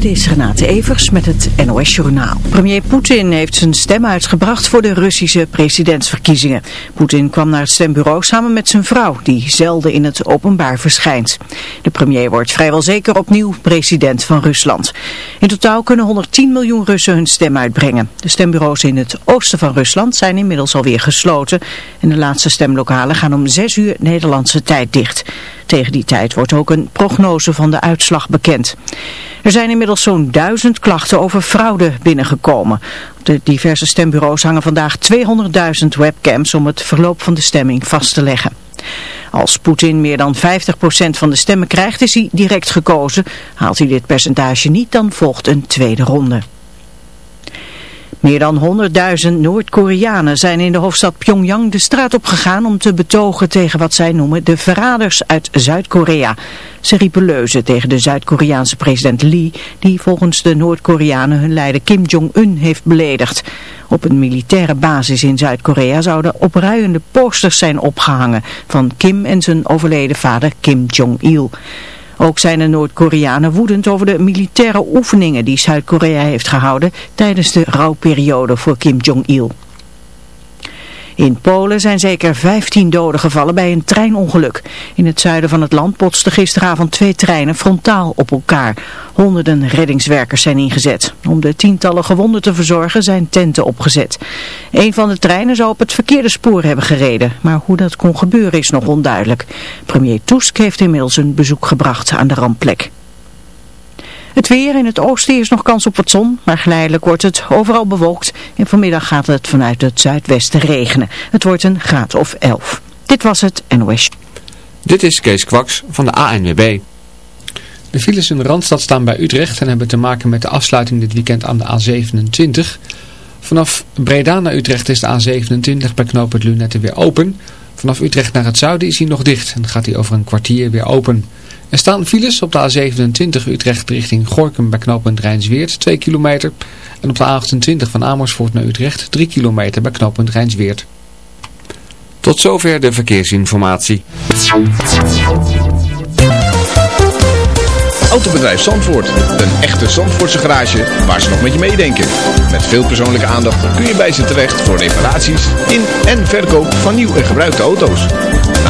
Dit is Renate Evers met het NOS Journaal. Premier Poetin heeft zijn stem uitgebracht voor de Russische presidentsverkiezingen. Poetin kwam naar het stembureau samen met zijn vrouw, die zelden in het openbaar verschijnt. De premier wordt vrijwel zeker opnieuw president van Rusland. In totaal kunnen 110 miljoen Russen hun stem uitbrengen. De stembureaus in het oosten van Rusland zijn inmiddels alweer gesloten. En de laatste stemlokalen gaan om 6 uur Nederlandse tijd dicht. Tegen die tijd wordt ook een prognose van de uitslag bekend. Er zijn inmiddels zo'n duizend klachten over fraude binnengekomen. Op de diverse stembureaus hangen vandaag 200.000 webcams om het verloop van de stemming vast te leggen. Als Poetin meer dan 50% van de stemmen krijgt is hij direct gekozen. Haalt hij dit percentage niet dan volgt een tweede ronde. Meer dan 100.000 Noord-Koreanen zijn in de hoofdstad Pyongyang de straat op gegaan om te betogen tegen wat zij noemen de verraders uit Zuid-Korea. Ze riepen leuzen tegen de Zuid-Koreaanse president Lee, die volgens de Noord-Koreanen hun leider Kim Jong-un heeft beledigd. Op een militaire basis in Zuid-Korea zouden opruiende posters zijn opgehangen van Kim en zijn overleden vader Kim Jong-il. Ook zijn de Noord-Koreanen woedend over de militaire oefeningen die Zuid-Korea heeft gehouden tijdens de rouwperiode voor Kim Jong-il. In Polen zijn zeker 15 doden gevallen bij een treinongeluk. In het zuiden van het land botsten gisteravond twee treinen frontaal op elkaar. Honderden reddingswerkers zijn ingezet. Om de tientallen gewonden te verzorgen zijn tenten opgezet. Een van de treinen zou op het verkeerde spoor hebben gereden. Maar hoe dat kon gebeuren is nog onduidelijk. Premier Tusk heeft inmiddels een bezoek gebracht aan de rampplek. Het weer in het oosten is nog kans op wat zon, maar geleidelijk wordt het overal bewolkt. En vanmiddag gaat het vanuit het zuidwesten regenen. Het wordt een graad of 11. Dit was het NOS. Dit is Kees Kwaks van de ANWB. De files in de Randstad staan bij Utrecht en hebben te maken met de afsluiting dit weekend aan de A27. Vanaf Breda naar Utrecht is de A27 bij knooppunt Lunette weer open. Vanaf Utrecht naar het zuiden is hij nog dicht en gaat hij over een kwartier weer open. Er staan files op de A27 Utrecht richting Gorkum bij knooppunt Rijnsweert 2 kilometer. En op de A28 van Amersfoort naar Utrecht 3 kilometer bij knooppunt Rijnsweert. Tot zover de verkeersinformatie. Autobedrijf Zandvoort. Een echte Zandvoortse garage waar ze nog met je meedenken. Met veel persoonlijke aandacht kun je bij ze terecht voor reparaties in en verkoop van nieuw en gebruikte auto's.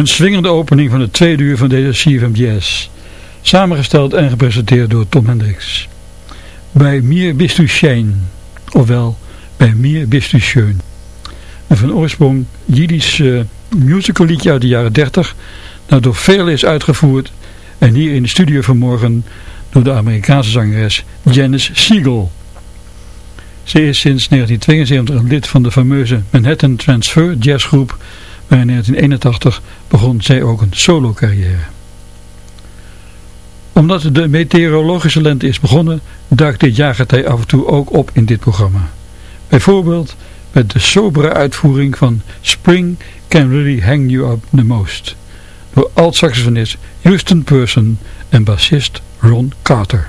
Een swingende opening van het tweede uur van deze CFM Jazz. Samengesteld en gepresenteerd door Tom Hendricks. Bij Mir bist du ofwel bij Mir bist du schön. Een van oorsprong Jiddisch uh, musical liedje uit de jaren 30, dat door velen is uitgevoerd en hier in de studio vanmorgen door de Amerikaanse zangeres Janice Siegel. Ze is sinds 1972 een lid van de fameuze Manhattan Transfer jazzgroep, waar in 1981 begon zij ook een solo carrière. Omdat de meteorologische lente is begonnen, duikt dit jaargetij af en toe ook op in dit programma. Bijvoorbeeld met de sobere uitvoering van Spring Can Really Hang You Up The Most door alt-saxofonist Houston Person en bassist Ron Carter.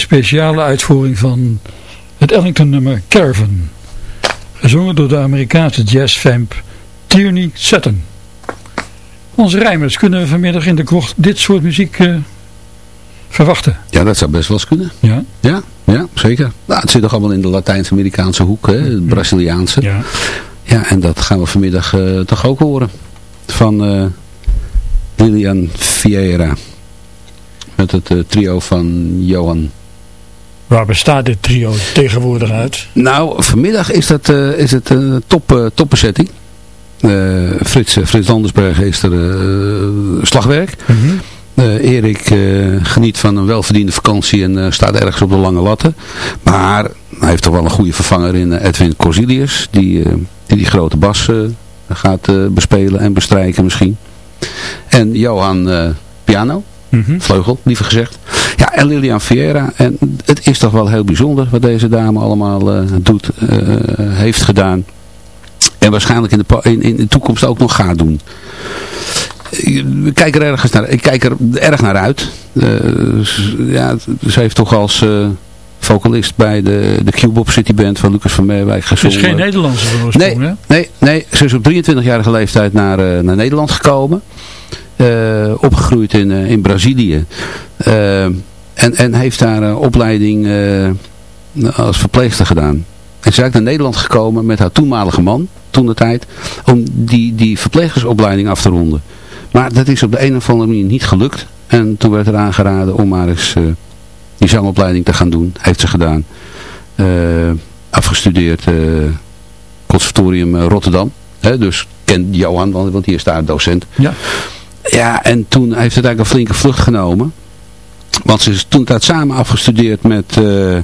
Speciale uitvoering van het Ellington nummer Caravan. Gezongen door de Amerikaanse jazzvamp Tierney Sutton. Onze rijmers kunnen we vanmiddag in de krocht dit soort muziek eh, verwachten. Ja, dat zou best wel eens kunnen. Ja. Ja, ja zeker. Nou, het zit toch allemaal in de Latijns-Amerikaanse hoek, hè, het Braziliaanse. Ja. Ja, en dat gaan we vanmiddag eh, toch ook horen. Van eh, Lilian Vieira. Met het trio van Johan. Waar bestaat dit trio tegenwoordig uit? Nou, vanmiddag is, dat, eh, is het een top, eh, topbezetting. Eh, Frits, Frits Landersberg is er slagwerk. Eh, Erik geniet van een welverdiende vakantie en staat ergens op de lange latten. Maar hij heeft toch wel een goede vervanger in Edwin Corsilius. Die, die die grote bas gaat bespelen en bestrijken misschien. En Johan piano. Vleugel, liever gezegd. Ja, en Lilian Vieira. En het is toch wel heel bijzonder wat deze dame allemaal eh, doet, eh, heeft gedaan. En waarschijnlijk in de, in, in de toekomst ook nog gaat doen. Ik kijk er ergens naar, ik kijk er erg naar uit. Eh, ja, ze heeft toch als vocalist bij de, de Cubop City Band van Lucas van Meerwijk Het is gezongen. geen Nederlandse van oorsprong, hè? Nee, nee, ze is op 23-jarige leeftijd naar, naar Nederland gekomen. Eh, opgegroeid in, eh, in Brazilië. Eh, en, en heeft daar opleiding als verpleegster gedaan. En ze is naar Nederland gekomen met haar toenmalige man, toen de tijd, om die, die verplegersopleiding af te ronden. Maar dat is op de een of andere manier niet gelukt. En toen werd er aangeraden om maar eens eh, die zangopleiding te gaan doen. Heeft ze gedaan. Afgestudeerd conservatorium Rotterdam. Hè, dus kent Johan, want, want hier is daar docent. Ja. Ja, en toen heeft het eigenlijk een flinke vlucht genomen. Want ze is toen dat samen afgestudeerd met eh,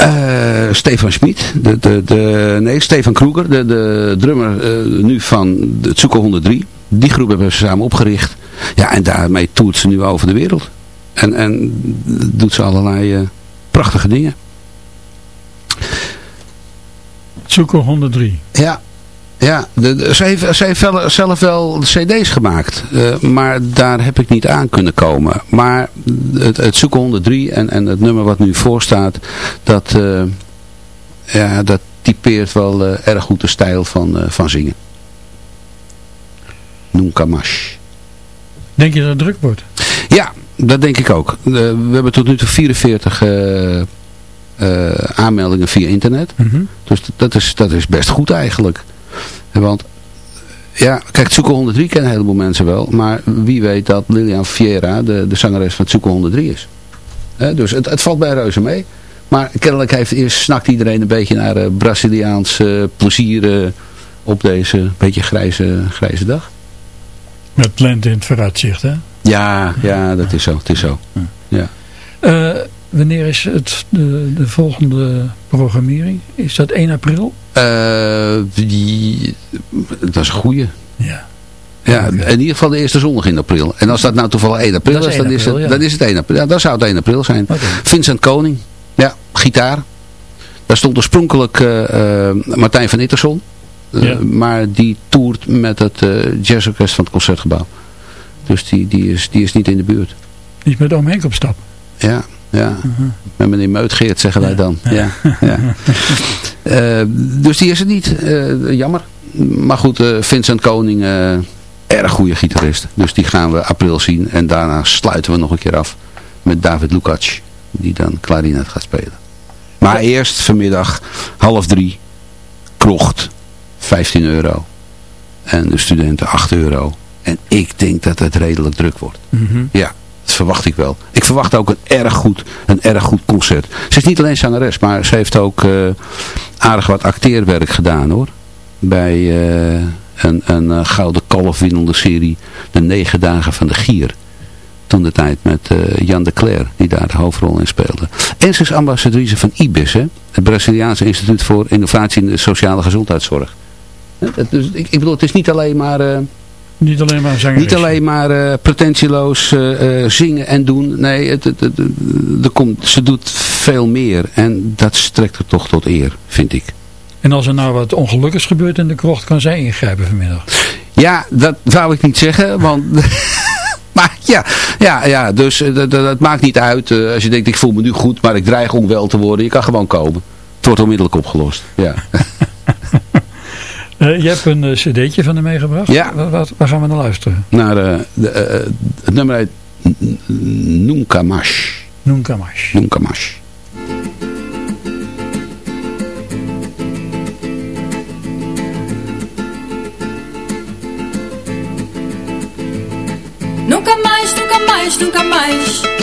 eh, Stefan Schmid. De, de, de, nee, Stefan Kroeger, de, de drummer eh, nu van het Zuko 103. Die groep hebben ze samen opgericht. Ja, en daarmee toert ze nu over de wereld. En, en doet ze allerlei eh, prachtige dingen. Tsuko 103. Ja, ja de, de- ze heeft, ze heeft wel- zelf wel cd's gemaakt. eh, maar daar heb ik niet aan kunnen komen. Maar het, het Zoeken 103 en, en het nummer wat nu voor staat, dat, eh, ja, dat typeert wel eh, erg goed de stijl van, van zingen. Nunca Mas. Denk je dat het druk wordt? Ja, dat denk ik ook. We hebben tot nu toe 44 eh, eh, aanmeldingen via internet. Mhm. Dus dat is, dat is best goed eigenlijk. Want, ja, kijk, Tsuko 103 kennen een heleboel mensen wel. Maar wie weet dat Lilian Vieira de, de zangeres van Tsuko 103 is. Dus het, het valt bij reuze mee. Maar kennelijk heeft eerst snakt iedereen een beetje naar eh, Braziliaans eh, plezier eh, op deze beetje grijze, grijze dag. Met lente in het vooruitzicht, hè? Ja, ja, dat is zo. Het is zo. Ja. Wanneer is het de, de volgende programmering? Is dat 1 april? Eh, die, dat is een goeie. Ja. Ja, in ieder geval de eerste zondag in april. En als dat nou toevallig 1 april Dat is, is dan, 1 is het, ja. dan is het 1 april. Ja, dan zou het 1 april zijn. Vincent Koning, ja, gitaar. Daar stond oorspronkelijk eh, eh, Martijn van Itterson. Ja. Maar die toert met het jazzorkest van het Concertgebouw. Dus die, die, is, die is niet in de buurt. Niet met oom Henk op stap. Ja, ja. Met meneer Meutgeert zeggen wij dan. Ja. Ja, Eh, dus die is het niet. Eh, jammer. Maar goed, eh, Vincent Koning, erg goede gitarist. Dus die gaan we april zien. En daarna sluiten we nog een keer af met David Lukacs. Die dan klarinet gaat spelen. Maar eerst vanmiddag half drie. Krocht. 15 euro. En de studenten 8 euro. En ik denk dat het redelijk druk wordt. Mhm. Ja, dat verwacht ik wel. Ik verwacht ook een erg goed, een erg goed concert. Ze is niet alleen zangeres, maar ze heeft ook eh, aardig wat acteerwerk gedaan hoor. Bij eh, een, een eh, gouden kalf winnende serie De Negen Dagen van de Gier. Toen de tijd met Jan de Cler, die daar de hoofdrol in speelde. En ze is ambassadrice van IBIS, hè? het Braziliaanse Instituut voor Innovatie in de Sociale Gezondheidszorg. Dus ik, ik bedoel, het is niet alleen maar... Niet alleen maar zingen Niet alleen maar eh, pretentieloos eh, eh, zingen en doen. Nee, het, het, het, komt, ze doet veel meer. En dat strekt er toch tot eer, vind ik. En als er nou wat ongelukkigs gebeurt in de krocht, kan zij ingrijpen vanmiddag? Ja, dat wou ik niet zeggen, want... maar ja, ja, ja dus dat, maakt niet uit. als je denkt, ik voel me nu goed, maar ik dreig onwel te worden. Je kan gewoon komen. Het wordt onmiddellijk opgelost. Ja. Eh, je hebt een uh, cd'tje van hem meegebracht. Ja. Waar, gaan we naar luisteren? Naar uh, de, het nummer heet Nunca Más. Nunca Más. Nunca Más. Nunca mais, nunca mais, nunca mais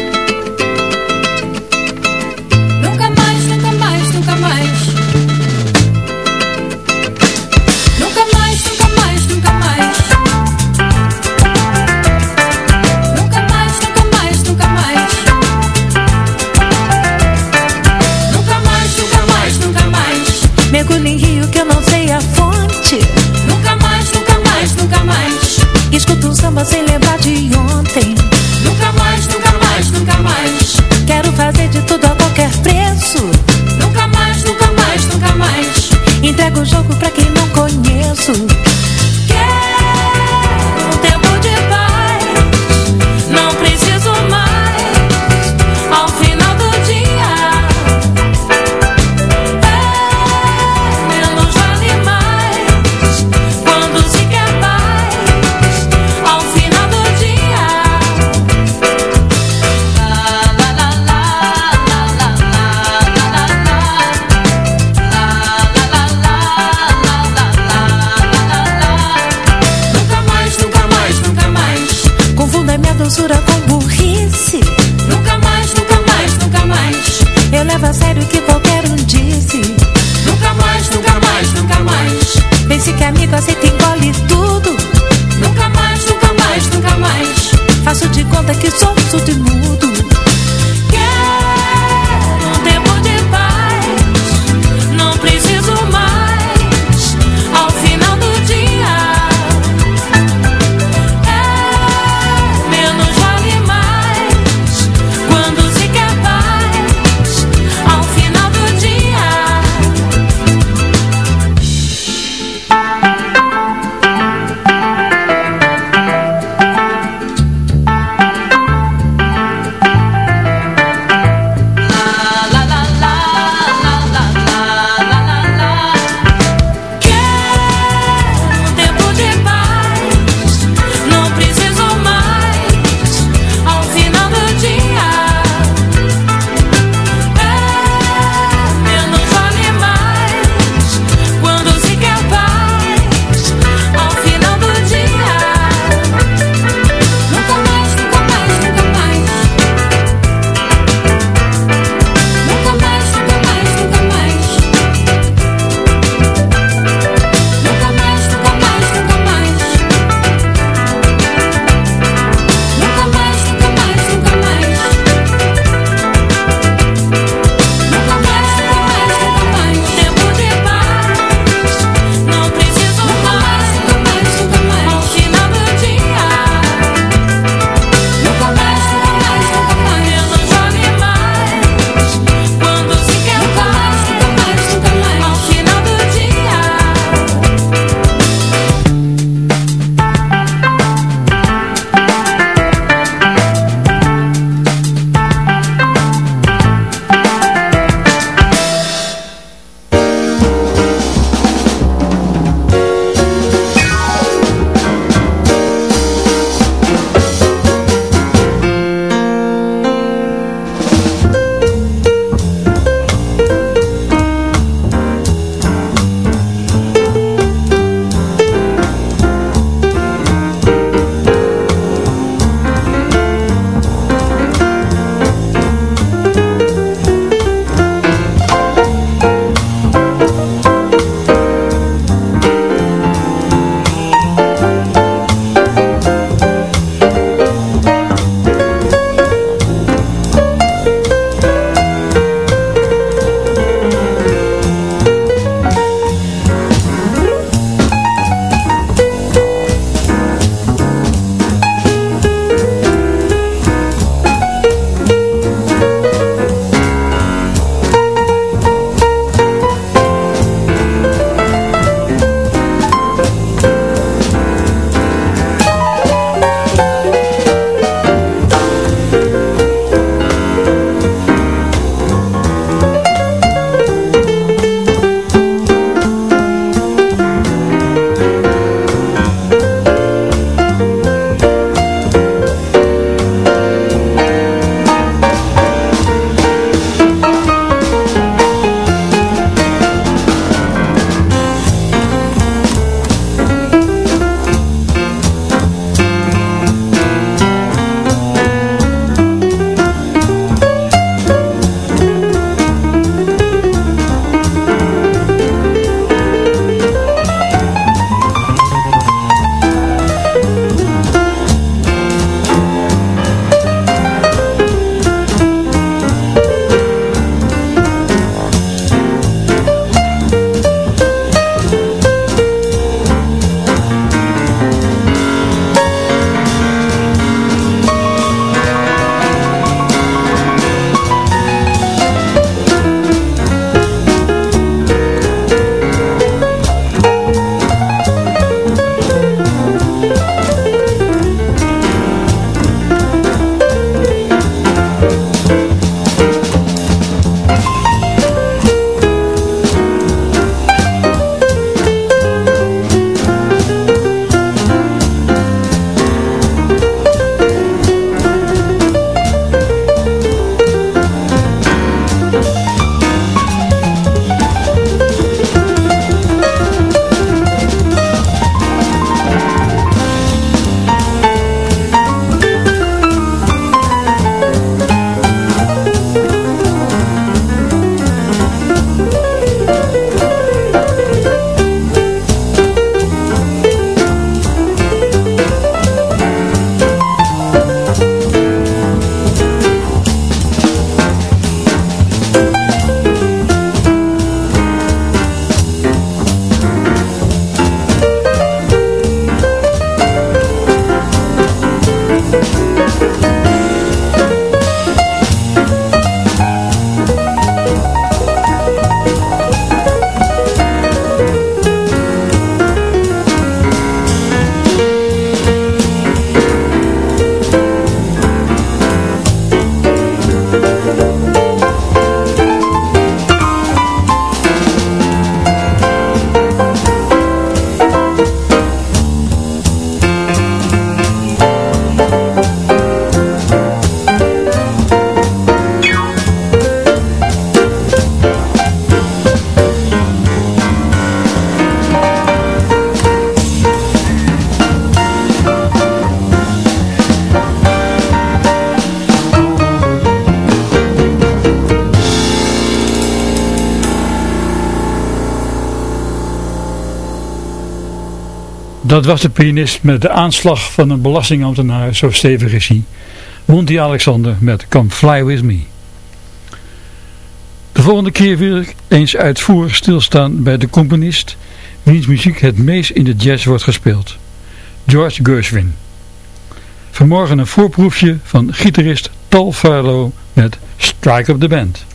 was de pianist met de aanslag van een belastingambtenaar, zo stevig is hij. Monty Alexander met Come Fly With Me. De volgende keer wil ik eens uitvoerig stilstaan bij de componist, wiens muziek het meest in de jazz wordt gespeeld. George Gershwin. Vanmorgen een voorproefje van gitarist Tal Farlow met Strike Up The Band.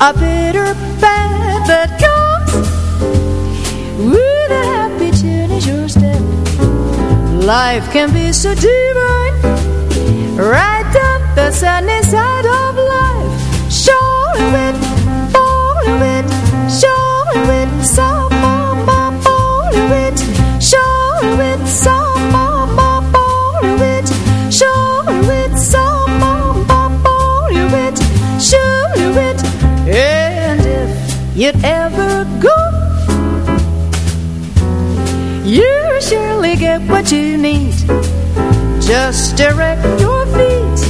A bitter band that comes with a happy tune is your step? Life can be so divine, right down the sunny side of life. Show it, follow it, show you'd ever go, you surely get what you need. Just direct your feet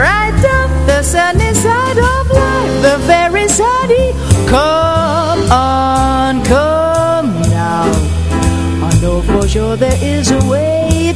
right down the sunny side of life, the very sunny. Come on, come now. I know for sure there is a way.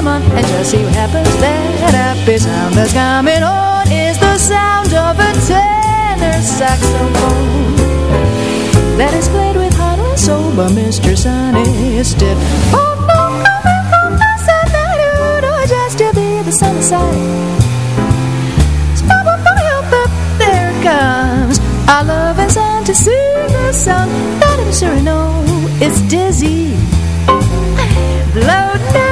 Come on and just see what happens. That happy sound that's coming on is the sound of a tenor saxophone that is played with heart and soul by Mr. Sonny Stitt. Oh, oh, oh, oh, oh, oh, just to be the sunny side. There it comes our love and sun to sing a song that I'm sure I know it's dizzy. Blow now.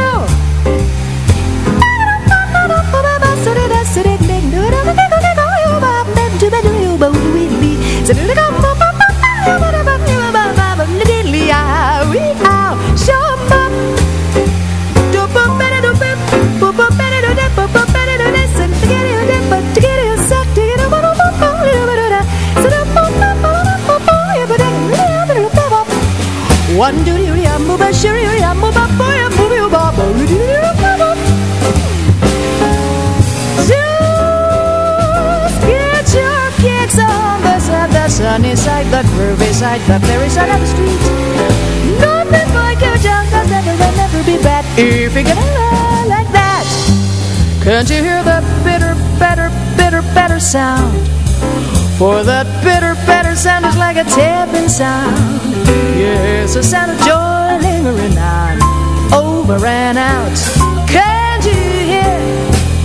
One do you ya move a sure ya move a boy a move you ba ba do you ba Just get your kicks on the side, the sunny side, the groovy side, the very side of the street. Nothing like your junk does never, will never be bad if you get along like that. Can't you hear the bitter, better, bitter, better sound? For that bitter, better sound is like a tapping sound. Yes, a sound of joy lingering on, over and out. Can't you hear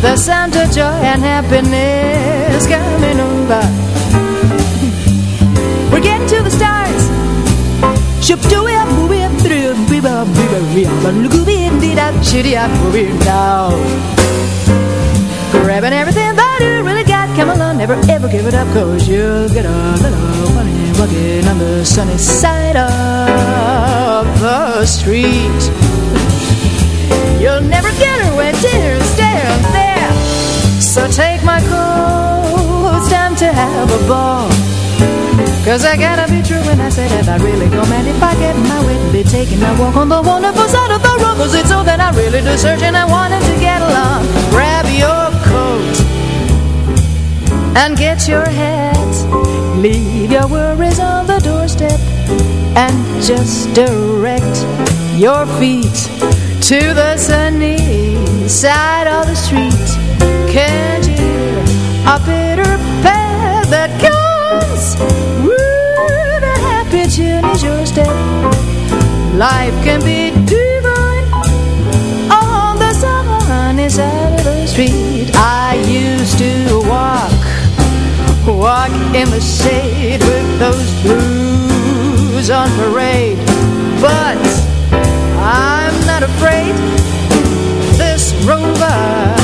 the sound of joy and happiness coming over? We're getting to the stars. Ship do it, move it, through, now. Grabbing everything that you never ever give it up, cause you'll get a little money walking on the sunny side of the street. You'll never get her when dinner's there, there. So take my coat, it's time to have a ball. Cause I gotta be true when I say that I really go mad if I get my way be taking a walk on the wonderful side of the road. Cause it's all that I really searching and wanting to get along. And get your hat. Leave your worries on the doorstep and just direct your feet to the sunny side of the street. Can't you a bitter path that comes with a happy tune is your step? Life can be divine on the sunny side of the street. I used to walk, walk in the shade with those blues on parade, but I'm not afraid. This rover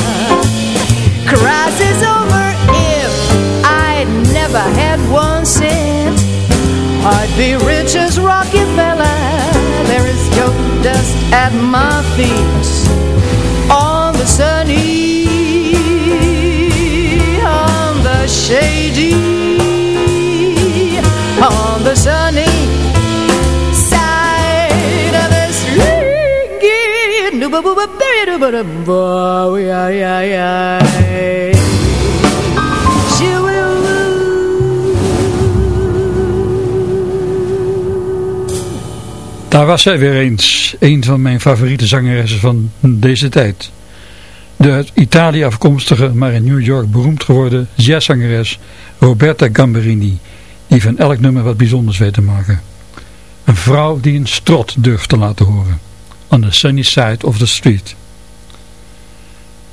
crosses over if I never had one cent. I'd be rich as Rockefeller. There is gold dust at my feet on the sunny, shady, on the sunny side of the street. Daar was zij weer eens, een van mijn favoriete zangeressen van deze tijd. De uit Italië afkomstige, maar in New York beroemd geworden jazzzangeres Roberta Gamberini, die van elk nummer wat bijzonders weet te maken. Een vrouw die een strot durft te laten horen. On the sunny side of the street.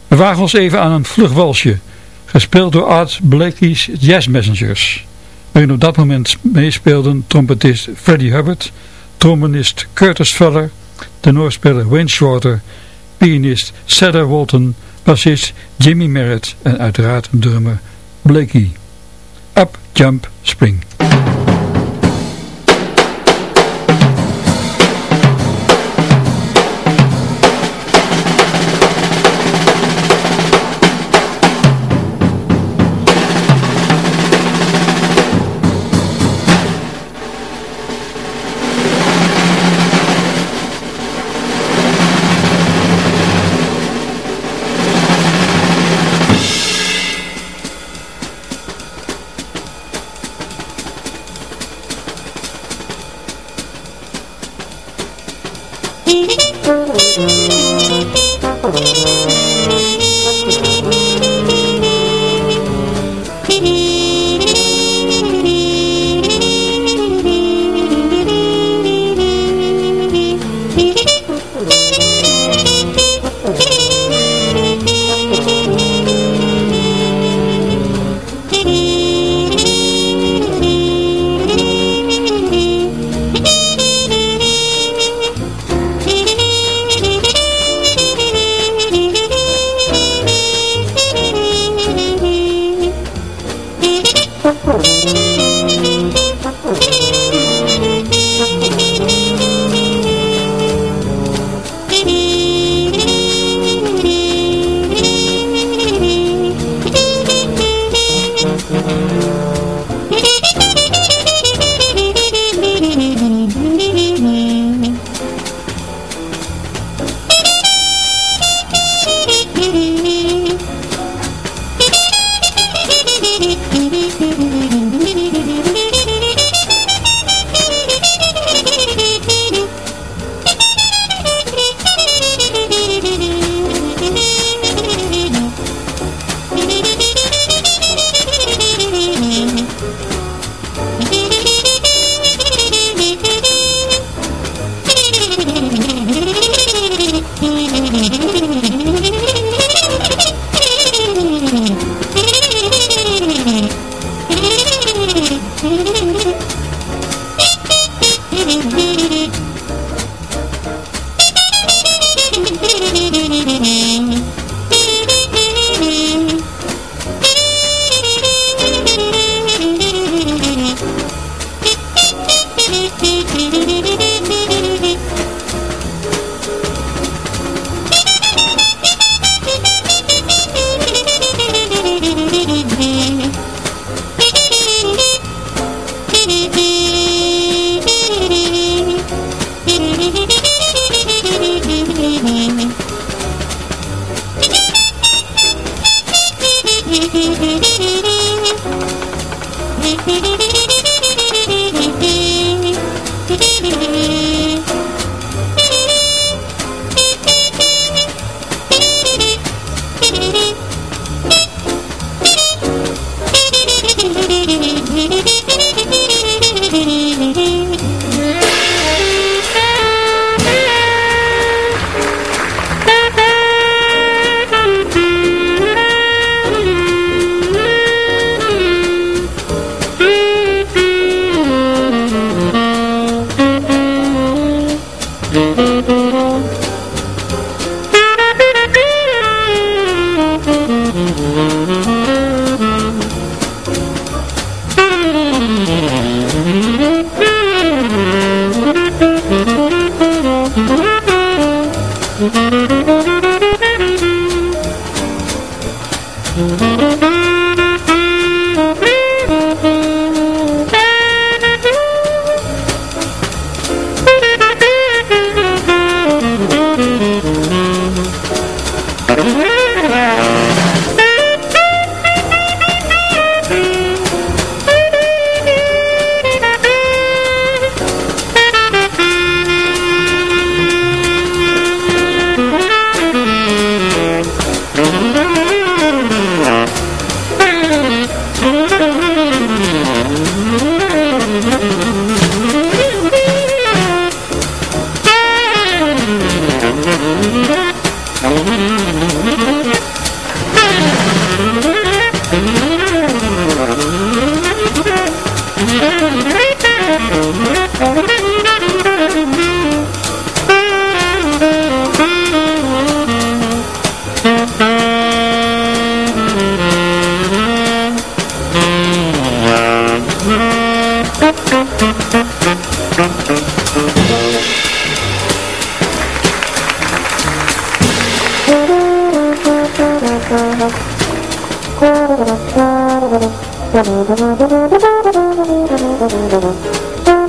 We wagen ons even aan een vlug walsje, gespeeld door Art Blakey's Jazz Messengers, waarin op dat moment meespeelden trompetist Freddie Hubbard, trombonist Curtis Fuller, tenorspeler Wayne Shorter, pianist Cedar Walton, bassist Jimmy Merritt en uiteraard drummer Blakey. Up, Jump, Spring.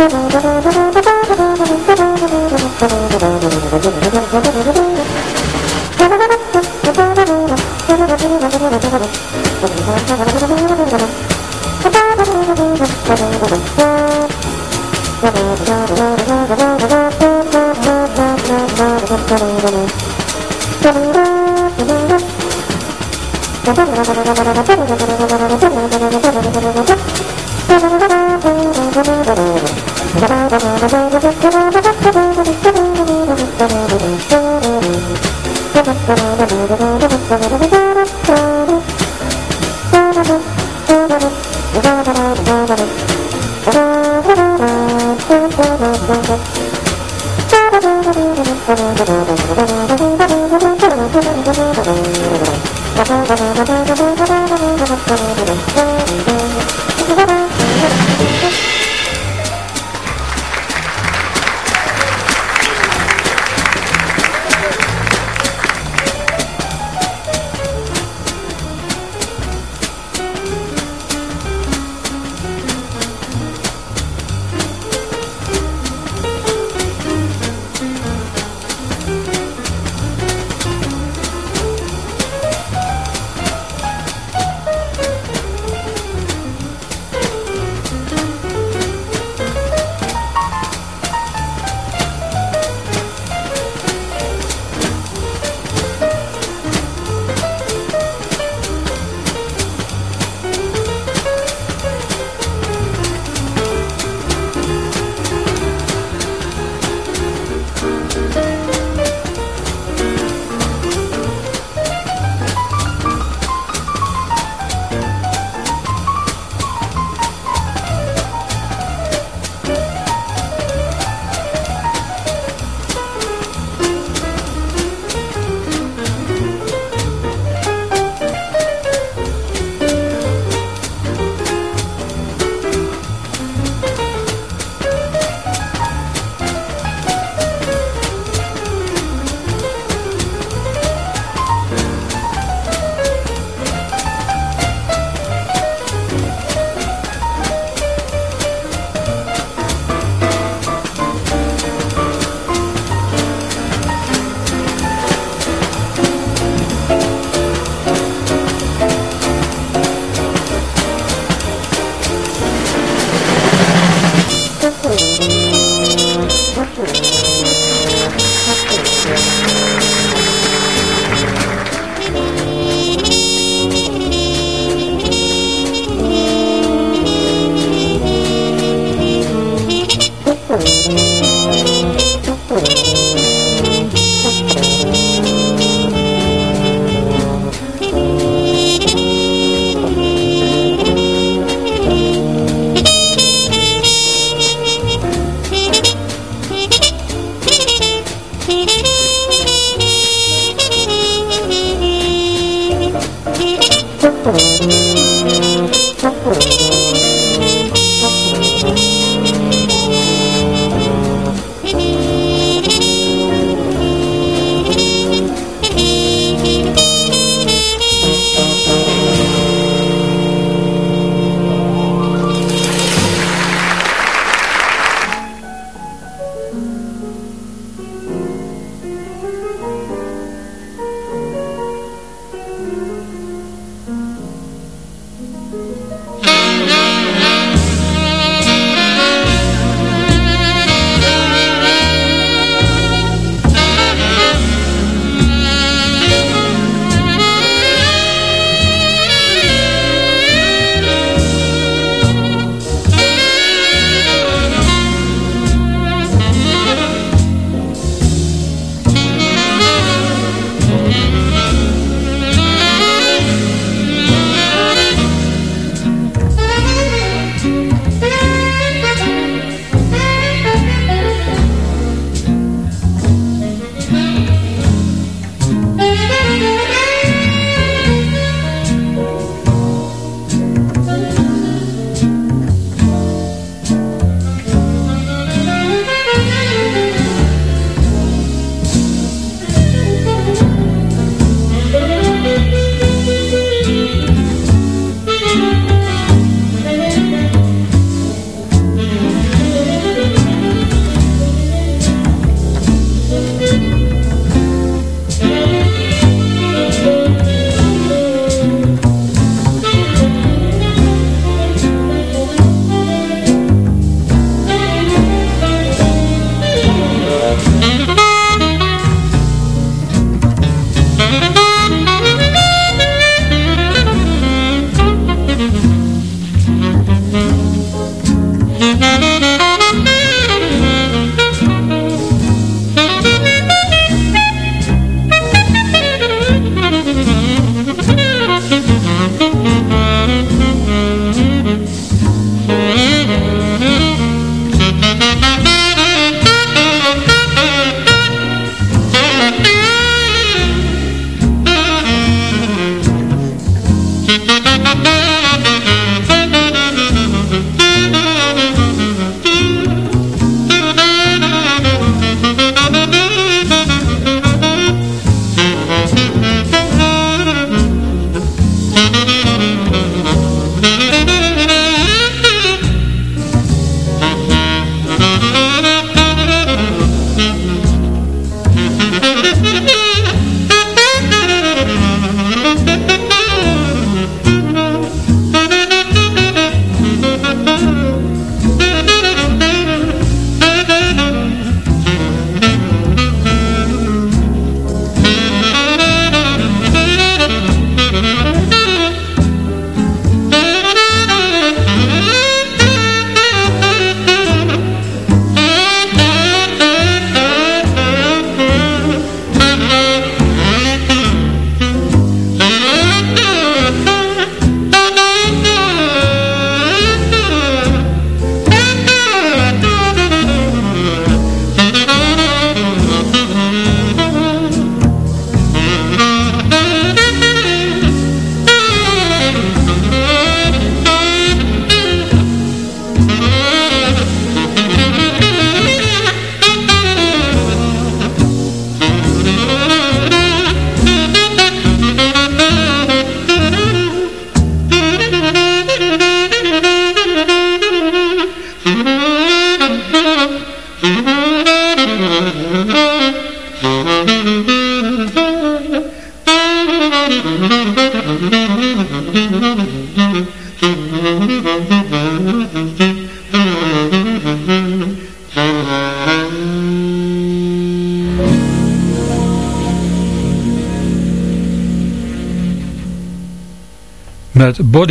Thank you.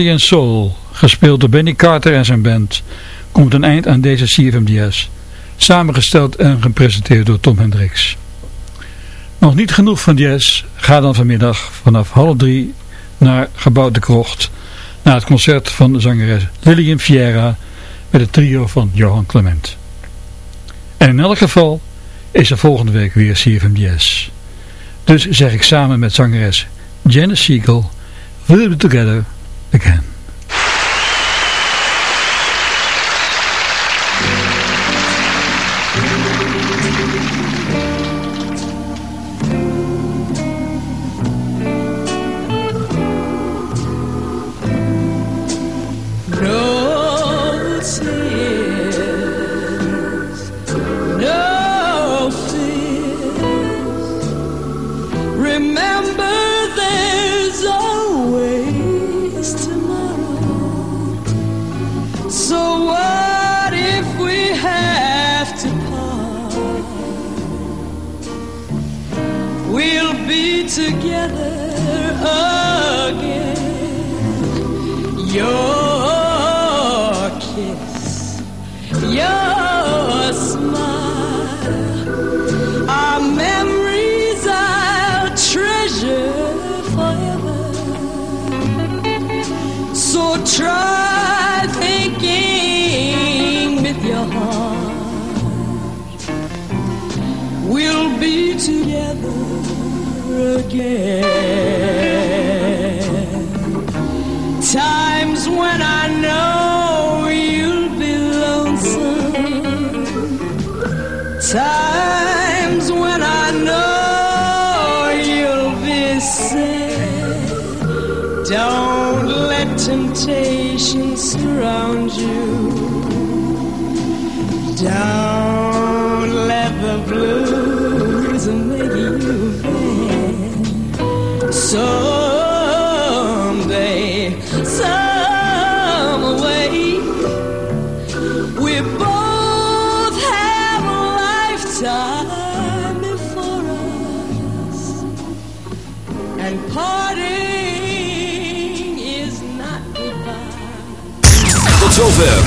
And Soul, gespeeld door Benny Carter en zijn band, komt een eind aan deze CFMDS, samengesteld en gepresenteerd door Tom Hendricks. Nog niet genoeg van jazz, ga dan vanmiddag vanaf half drie naar Gebouw de Krocht, naar het concert van de zangeres Lillian Fiera met het trio van Johan Clement. En in elk geval is er volgende week weer CFMDS. Dus zeg ik samen met zangeres Janice Siegel, We'll be together together again. Your kiss, your again.